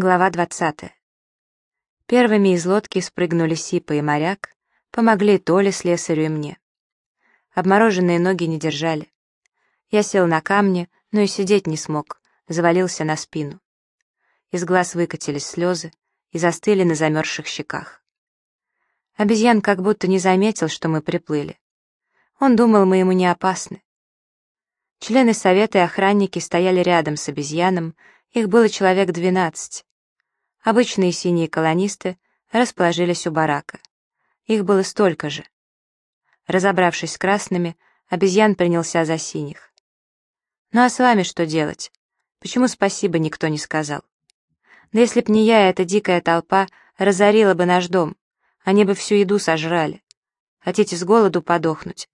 Глава 20. Первыми из лодки спрыгнули Сипа и моряк, помогли Толе, слесарю и мне. Обмороженные ноги не держали. Я сел на камне, но и сидеть не смог, завалился на спину. Из глаз выкатились слезы и застыли на замерзших щеках. Обезьян как будто не заметил, что мы приплыли. Он думал, мы ему не опасны. Члены совета и охранники стояли рядом с обезьяном, их было человек двенадцать. Обычные синие колонисты расположились у барака. Их было столько же. Разобравшись с красными, обезьян принялся за синих. «Ну а с вами что делать? Почему спасибо никто не сказал? Да если б не я, эта дикая толпа разорила бы наш дом, они бы всю еду сожрали. Хотите с голоду подохнуть?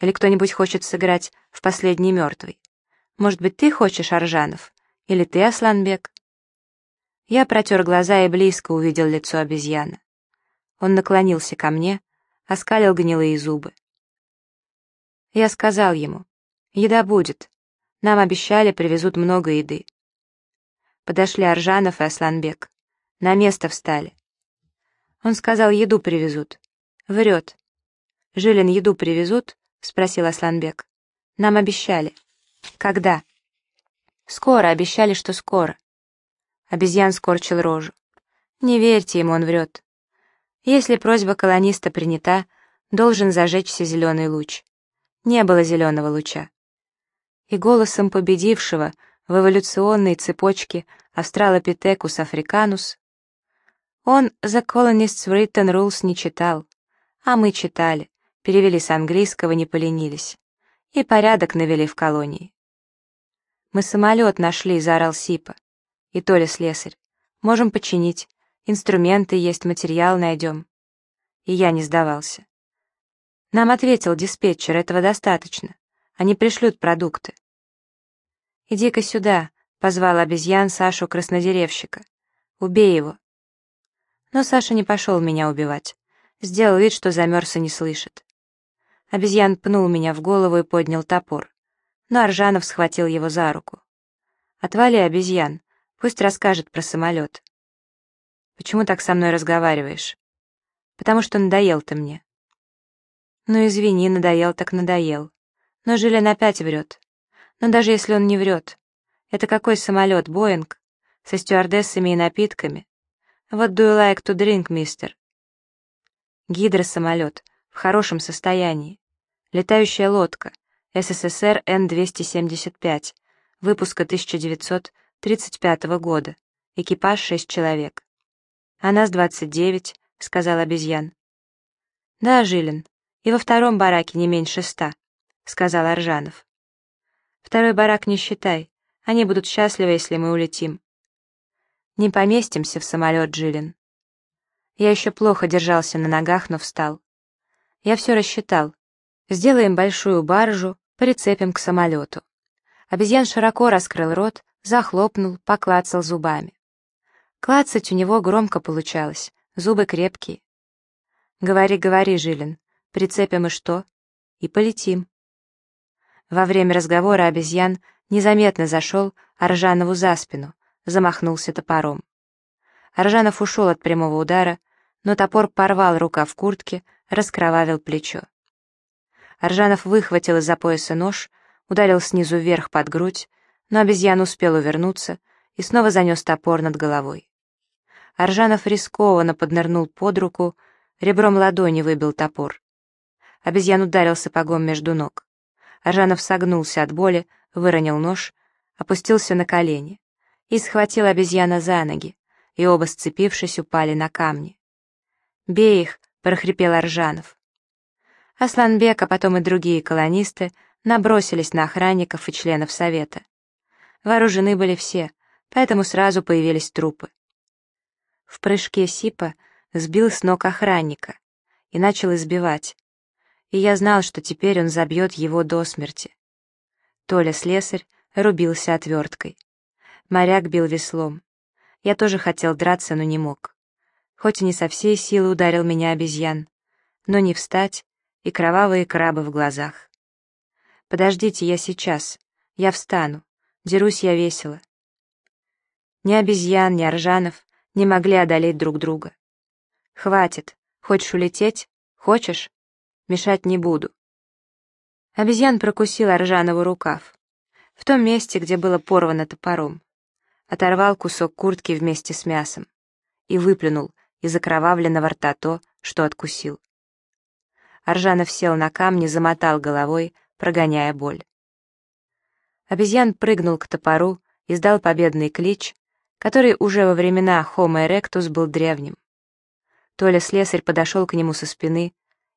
Или кто-нибудь хочет сыграть в последний мертвый? Может быть, ты хочешь, Аржанов? Или ты, Асланбек?» Я протер глаза и близко увидел лицо обезьяны. Он наклонился ко мне, оскалил гнилые зубы. Я сказал ему, «Еда будет. Нам обещали, привезут много еды». Подошли Аржанов и Асланбек. На место встали. Он сказал, еду привезут. Врет. «Жилин, еду привезут?» — спросил Асланбек. «Нам обещали». «Когда?» «Скоро, обещали, что скоро». Обезьян скорчил рожу. Не верьте ему, он врет. Если просьба колониста принята, должен зажечься зеленый луч. Не было зеленого луча. И голосом победившего в эволюционной цепочке Австралопитекус африканус он The Colonists Written Rules не читал, а мы читали, перевели с английского, не поленились. И порядок навели в колонии. «Мы самолет нашли», — заорал Сипа. И Толя слесарь. Можем починить. Инструменты есть, материал найдем. И я не сдавался. Нам ответил диспетчер, этого достаточно. Они пришлют продукты. «Иди-ка сюда», — позвал обезьян Сашу краснодеревщика. «Убей его». Но Саша не пошел меня убивать. Сделал вид, что замерз и не слышит. Обезьян пнул меня в голову и поднял топор. Но Аржанов схватил его за руку. «Отвали, обезьян, Пусть расскажет про самолет. Почему так со мной разговариваешь? Потому что надоел ты мне. Ну извини, надоел так надоел. Но Жилин опять врет. Но даже если он не врет, это какой самолет, Боинг? Со стюардессами и напитками? Вот do you like to drink, мистер? Гидросамолет, в хорошем состоянии. Летающая лодка, СССР Н-275, выпуска 1900 35 -го года. Экипаж шесть человек. А нас двадцать девять, сказал обезьян. Да, Жилин, и во втором бараке не меньше ста, сказал Аржанов. Второй барак не считай, они будут счастливы, если мы улетим. Не поместимся в самолет, Жилин. Я еще плохо держался на ногах, но встал. Я все рассчитал. Сделаем большую баржу, прицепим к самолету. Обезьян широко раскрыл рот, захлопнул, поклацал зубами. Клацать у него громко получалось, зубы крепкие. «Говори, говори, Жилин, прицепим и что?» «И полетим». Во время разговора обезьян незаметно зашел Аржанову за спину, замахнулся топором. Аржанов ушел от прямого удара, но топор порвал рука в куртке, раскровавил плечо. Аржанов выхватил из-за пояса нож, ударил снизу вверх под грудь, но обезьян успел увернуться и снова занес топор над головой. Аржанов рискованно поднырнул под руку, ребром ладони выбил топор. Обезьян ударил сапогом между ног. Аржанов согнулся от боли, выронил нож, опустился на колени и схватил обезьяна за ноги, и оба, сцепившись, упали на камни. «Бей их!» — прохрипел Аржанов. Асланбек, а потом и другие колонисты набросились на охранников и членов совета. Вооружены были все, поэтому сразу появились трупы. В прыжке Сипа сбил с ног охранника и начал избивать. И я знал, что теперь он забьет его до смерти. Толя слесарь рубился отверткой. Моряк бил веслом. Я тоже хотел драться, но не мог. Хоть и не со всей силы ударил меня обезьян, но не встать и кровавые крабы в глазах. «Подождите, я сейчас. Я встану. Дерусь я весело. Ни обезьян, ни Аржанов не могли одолеть друг друга. «Хватит. Хочешь улететь? Хочешь? Мешать не буду». Обезьян прокусил Аржанову рукав. В том месте, где было порвано топором. Оторвал кусок куртки вместе с мясом. И выплюнул из окровавленного рта то, что откусил. Аржанов сел на камни, замотал головой, прогоняя боль. Обезьян прыгнул к топору, издал победный клич, который уже во времена Homo erectus был древним. Толя слесарь подошел к нему со спины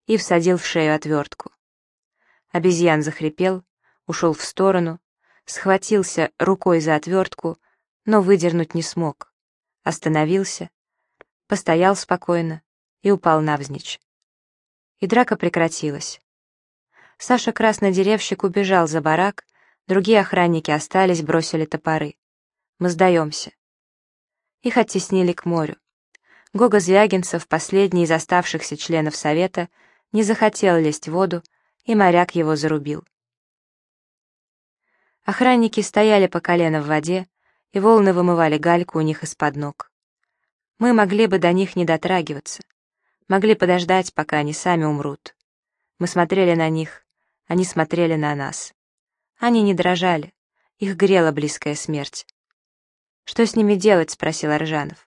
и всадил в шею отвертку. Обезьян захрипел, ушел в сторону, схватился рукой за отвертку, но выдернуть не смог. Остановился, постоял спокойно и упал навзничь. И драка прекратилась. Саша Краснодеревщик убежал за барак, другие охранники остались, бросили топоры. Мы сдаемся. Их оттеснили к морю. Гога Звягинцев, последний из оставшихся членов Совета, не захотел лезть в воду, и моряк его зарубил. Охранники стояли по колено в воде, и волны вымывали гальку у них из-под ног. Мы могли бы до них не дотрагиваться, могли подождать, пока они сами умрут. Мы смотрели на них, они смотрели на нас. Они не дрожали, их грела близкая смерть. «Что с ними делать?» — спросил Аржанов.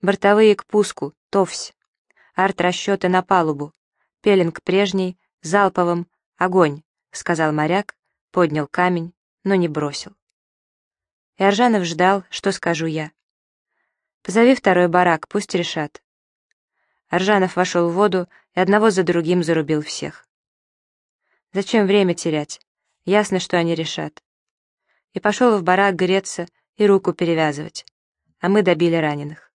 Бортовые к пуску, товсь. Арт-расчеты на палубу. Пеленг прежний, залповым, огонь, сказал моряк, поднял камень, но не бросил. И Аржанов ждал, что скажу я. «Позови второй барак, пусть решат». Аржанов вошел в воду и одного за другим зарубил всех. Зачем время терять? Ясно, что они решат. И пошел в барак греться и руку перевязывать, а мы добили раненых.